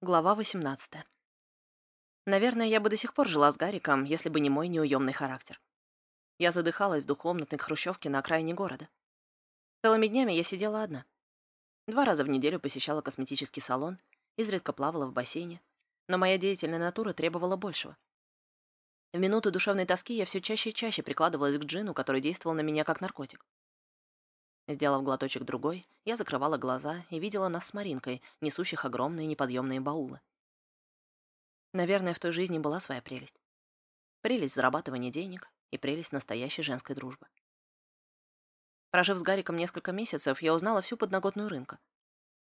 Глава 18. Наверное, я бы до сих пор жила с Гариком, если бы не мой неуемный характер. Я задыхалась в двухкомнатной хрущевке на окраине города. Целыми днями я сидела одна. Два раза в неделю посещала косметический салон, изредка плавала в бассейне, но моя деятельная натура требовала большего. В минуты душевной тоски я все чаще и чаще прикладывалась к джину, который действовал на меня как наркотик. Сделав глоточек другой, я закрывала глаза и видела нас с Маринкой, несущих огромные неподъемные баулы. Наверное, в той жизни была своя прелесть. Прелесть зарабатывания денег и прелесть настоящей женской дружбы. Прожив с Гариком несколько месяцев, я узнала всю подноготную рынка.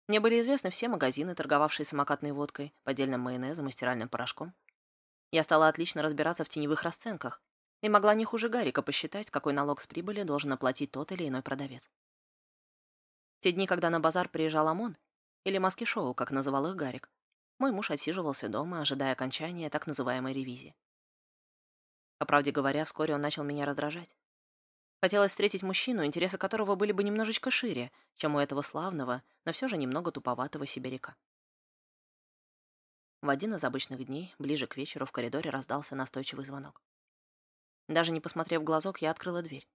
Мне были известны все магазины, торговавшие самокатной водкой, поддельным майонезом и стиральным порошком. Я стала отлично разбираться в теневых расценках и могла не хуже Гарика посчитать, какой налог с прибыли должен оплатить тот или иной продавец те дни, когда на базар приезжал ОМОН, или маски-шоу, как называл их Гарик, мой муж отсиживался дома, ожидая окончания так называемой ревизии. По правде говоря, вскоре он начал меня раздражать. Хотелось встретить мужчину, интересы которого были бы немножечко шире, чем у этого славного, но все же немного туповатого сибиряка. В один из обычных дней, ближе к вечеру, в коридоре раздался настойчивый звонок. Даже не посмотрев в глазок, я открыла дверь.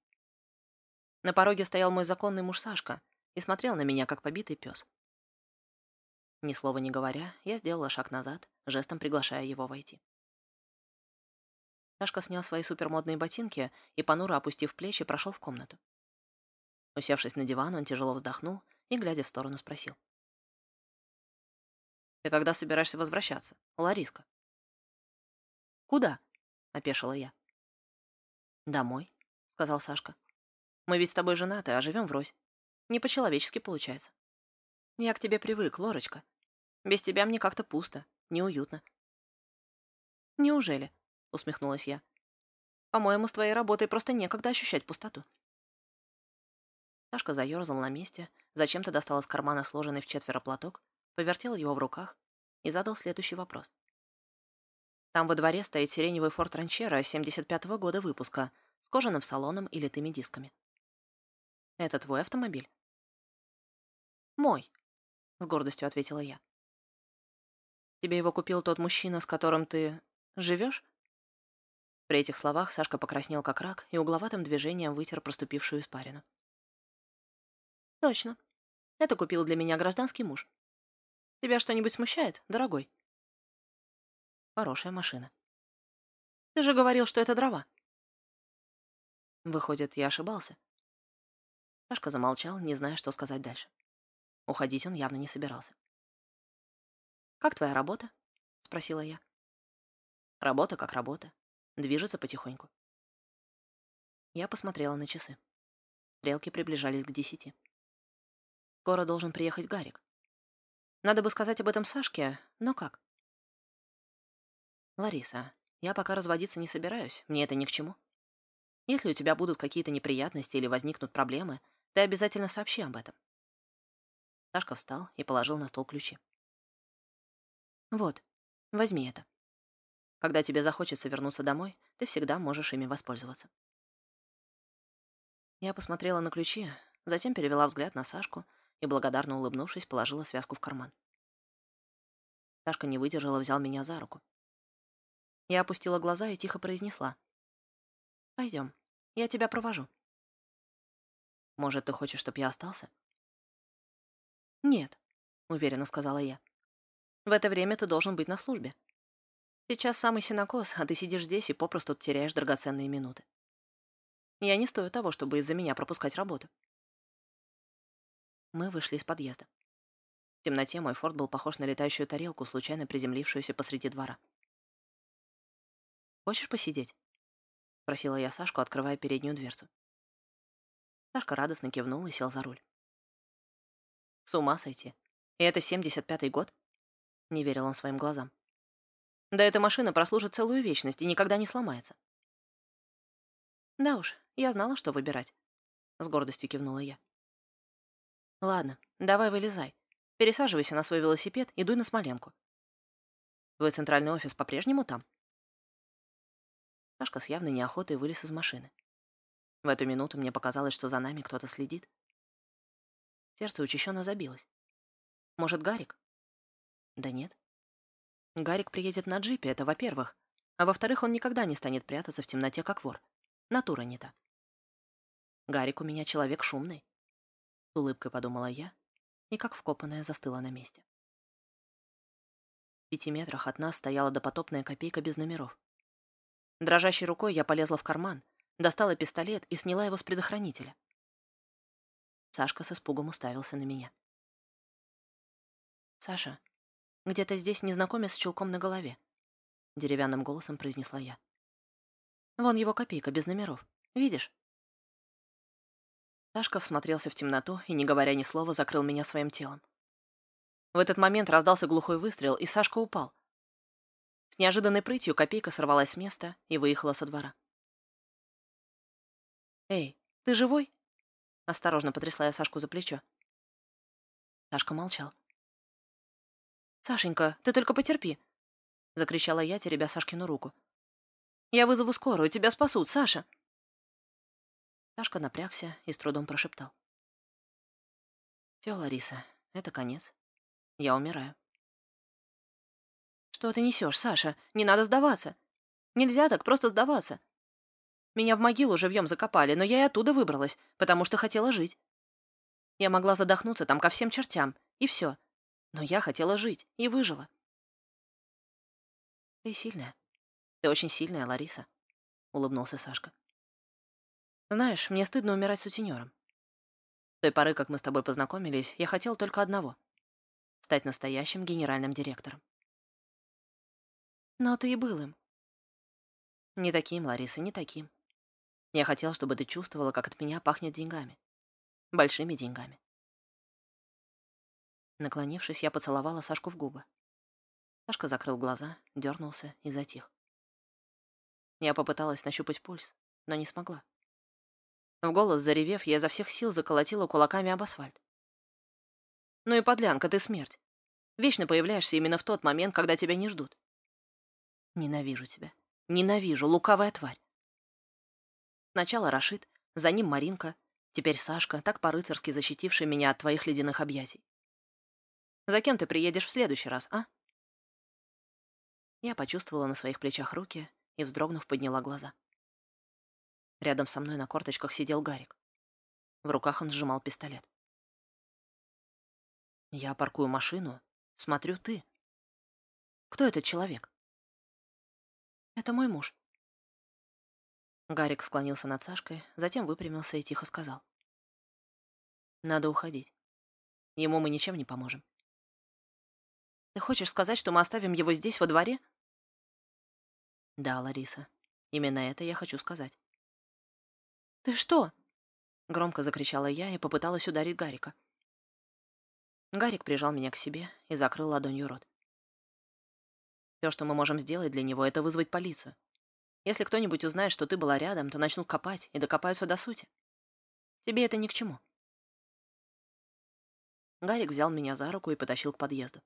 На пороге стоял мой законный муж Сашка, и смотрел на меня, как побитый пес. Ни слова не говоря, я сделала шаг назад, жестом приглашая его войти. Сашка снял свои супермодные ботинки и, понуро опустив плечи, прошел в комнату. Усевшись на диван, он тяжело вздохнул и, глядя в сторону, спросил. «Ты когда собираешься возвращаться, Лариска?» «Куда?» — опешила я. «Домой», — сказал Сашка. «Мы ведь с тобой женаты, а живем врозь. Не по-человечески получается. Я к тебе привык, Лорочка. Без тебя мне как-то пусто, неуютно. Неужели? Усмехнулась я. По-моему, с твоей работой просто некогда ощущать пустоту. Сашка заерзал на месте, зачем-то достал из кармана сложенный в четверо платок, повертел его в руках и задал следующий вопрос. Там во дворе стоит сиреневый форт Ранчера 75-го года выпуска с кожаным салоном и литыми дисками. Это твой автомобиль? «Мой», — с гордостью ответила я. «Тебе его купил тот мужчина, с которым ты живешь?» При этих словах Сашка покраснел как рак и угловатым движением вытер проступившую испарину. «Точно. Это купил для меня гражданский муж. Тебя что-нибудь смущает, дорогой?» «Хорошая машина». «Ты же говорил, что это дрова». Выходит, я ошибался. Сашка замолчал, не зная, что сказать дальше. Уходить он явно не собирался. «Как твоя работа?» — спросила я. «Работа как работа. Движется потихоньку». Я посмотрела на часы. Стрелки приближались к десяти. Скоро должен приехать Гарик. Надо бы сказать об этом Сашке, но как? Лариса, я пока разводиться не собираюсь, мне это ни к чему. Если у тебя будут какие-то неприятности или возникнут проблемы, ты обязательно сообщи об этом. Сашка встал и положил на стол ключи. «Вот, возьми это. Когда тебе захочется вернуться домой, ты всегда можешь ими воспользоваться». Я посмотрела на ключи, затем перевела взгляд на Сашку и, благодарно улыбнувшись, положила связку в карман. Сашка не выдержала, взял меня за руку. Я опустила глаза и тихо произнесла. «Пойдем, я тебя провожу». «Может, ты хочешь, чтобы я остался?» «Нет», — уверенно сказала я. «В это время ты должен быть на службе. Сейчас самый синокос, а ты сидишь здесь и попросту теряешь драгоценные минуты. Я не стою того, чтобы из-за меня пропускать работу». Мы вышли из подъезда. В темноте мой форт был похож на летающую тарелку, случайно приземлившуюся посреди двора. «Хочешь посидеть?» — спросила я Сашку, открывая переднюю дверцу. Сашка радостно кивнул и сел за руль. С ума сойти. И это 75-й год? Не верил он своим глазам. Да эта машина прослужит целую вечность и никогда не сломается. Да уж, я знала, что выбирать. С гордостью кивнула я. Ладно, давай вылезай. Пересаживайся на свой велосипед и дуй на Смоленку. Твой центральный офис по-прежнему там? Сашка с явной неохотой вылез из машины. В эту минуту мне показалось, что за нами кто-то следит. Сердце учащенно забилось. Может, Гарик? Да нет, Гарик приедет на джипе, это во-первых. А во-вторых, он никогда не станет прятаться в темноте, как вор. Натура не та. Гарик у меня человек шумный. С улыбкой подумала я, и как вкопанная застыла на месте. В пяти метрах от нас стояла допотопная копейка без номеров. Дрожащей рукой я полезла в карман, достала пистолет и сняла его с предохранителя. Сашка с испугом уставился на меня. «Саша, где-то здесь незнакомец с чулком на голове», — деревянным голосом произнесла я. «Вон его копейка без номеров. Видишь?» Сашка всмотрелся в темноту и, не говоря ни слова, закрыл меня своим телом. В этот момент раздался глухой выстрел, и Сашка упал. С неожиданной прытью копейка сорвалась с места и выехала со двора. «Эй, ты живой?» Осторожно потрясла я Сашку за плечо. Сашка молчал. «Сашенька, ты только потерпи!» Закричала я, теребя Сашкину руку. «Я вызову скорую, тебя спасут, Саша!» Сашка напрягся и с трудом прошептал. «Все, Лариса, это конец. Я умираю». «Что ты несешь, Саша? Не надо сдаваться. Нельзя так просто сдаваться. Меня в могилу живьем закопали, но я и оттуда выбралась, потому что хотела жить. Я могла задохнуться там ко всем чертям, и все. Но я хотела жить и выжила. Ты сильная. Ты очень сильная, Лариса, — улыбнулся Сашка. Знаешь, мне стыдно умирать сутенером. С той поры, как мы с тобой познакомились, я хотел только одного — стать настоящим генеральным директором. Но ты и был им. Не таким, Лариса, не таким. Я хотел, чтобы ты чувствовала, как от меня пахнет деньгами. Большими деньгами. Наклонившись, я поцеловала Сашку в губы. Сашка закрыл глаза, дернулся и затих. Я попыталась нащупать пульс, но не смогла. В голос заревев, я изо всех сил заколотила кулаками об асфальт. «Ну и подлянка, ты смерть. Вечно появляешься именно в тот момент, когда тебя не ждут. Ненавижу тебя. Ненавижу, лукавая тварь. Сначала Рашид, за ним Маринка, теперь Сашка, так по-рыцарски защитивший меня от твоих ледяных объятий. За кем ты приедешь в следующий раз, а? Я почувствовала на своих плечах руки и, вздрогнув, подняла глаза. Рядом со мной на корточках сидел Гарик. В руках он сжимал пистолет. Я паркую машину, смотрю ты. Кто этот человек? Это мой муж. Гарик склонился над Сашкой, затем выпрямился и тихо сказал. «Надо уходить. Ему мы ничем не поможем». «Ты хочешь сказать, что мы оставим его здесь, во дворе?» «Да, Лариса, именно это я хочу сказать». «Ты что?» — громко закричала я и попыталась ударить Гарика. Гарик прижал меня к себе и закрыл ладонью рот. Все, что мы можем сделать для него, это вызвать полицию. Если кто-нибудь узнает, что ты была рядом, то начнут копать и докопаются до сути. Тебе это ни к чему. Гарик взял меня за руку и потащил к подъезду.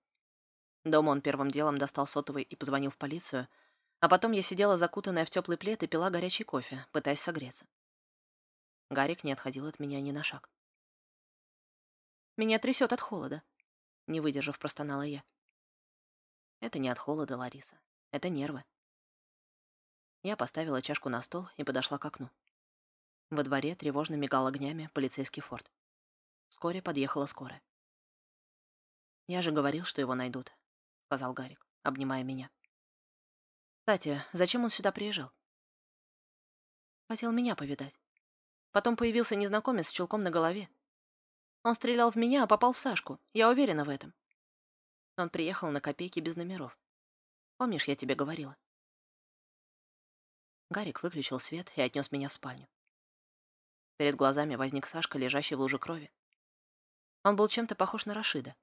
Дома он первым делом достал сотовый и позвонил в полицию, а потом я сидела закутанная в теплый плед и пила горячий кофе, пытаясь согреться. Гарик не отходил от меня ни на шаг. «Меня трясет от холода», — не выдержав, простонала я. «Это не от холода, Лариса. Это нервы», я поставила чашку на стол и подошла к окну. Во дворе тревожно мигал огнями полицейский форт. Вскоре подъехала скорая. «Я же говорил, что его найдут», — сказал Гарик, обнимая меня. «Кстати, зачем он сюда приезжал?» «Хотел меня повидать. Потом появился незнакомец с чулком на голове. Он стрелял в меня, а попал в Сашку. Я уверена в этом. Он приехал на копейки без номеров. Помнишь, я тебе говорила?» Гарик выключил свет и отнес меня в спальню. Перед глазами возник Сашка, лежащий в луже крови. Он был чем-то похож на Рашида.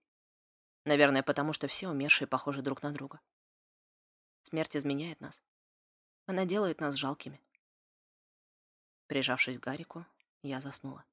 Наверное, потому что все умершие похожи друг на друга. Смерть изменяет нас. Она делает нас жалкими. Прижавшись к Гарику, я заснула.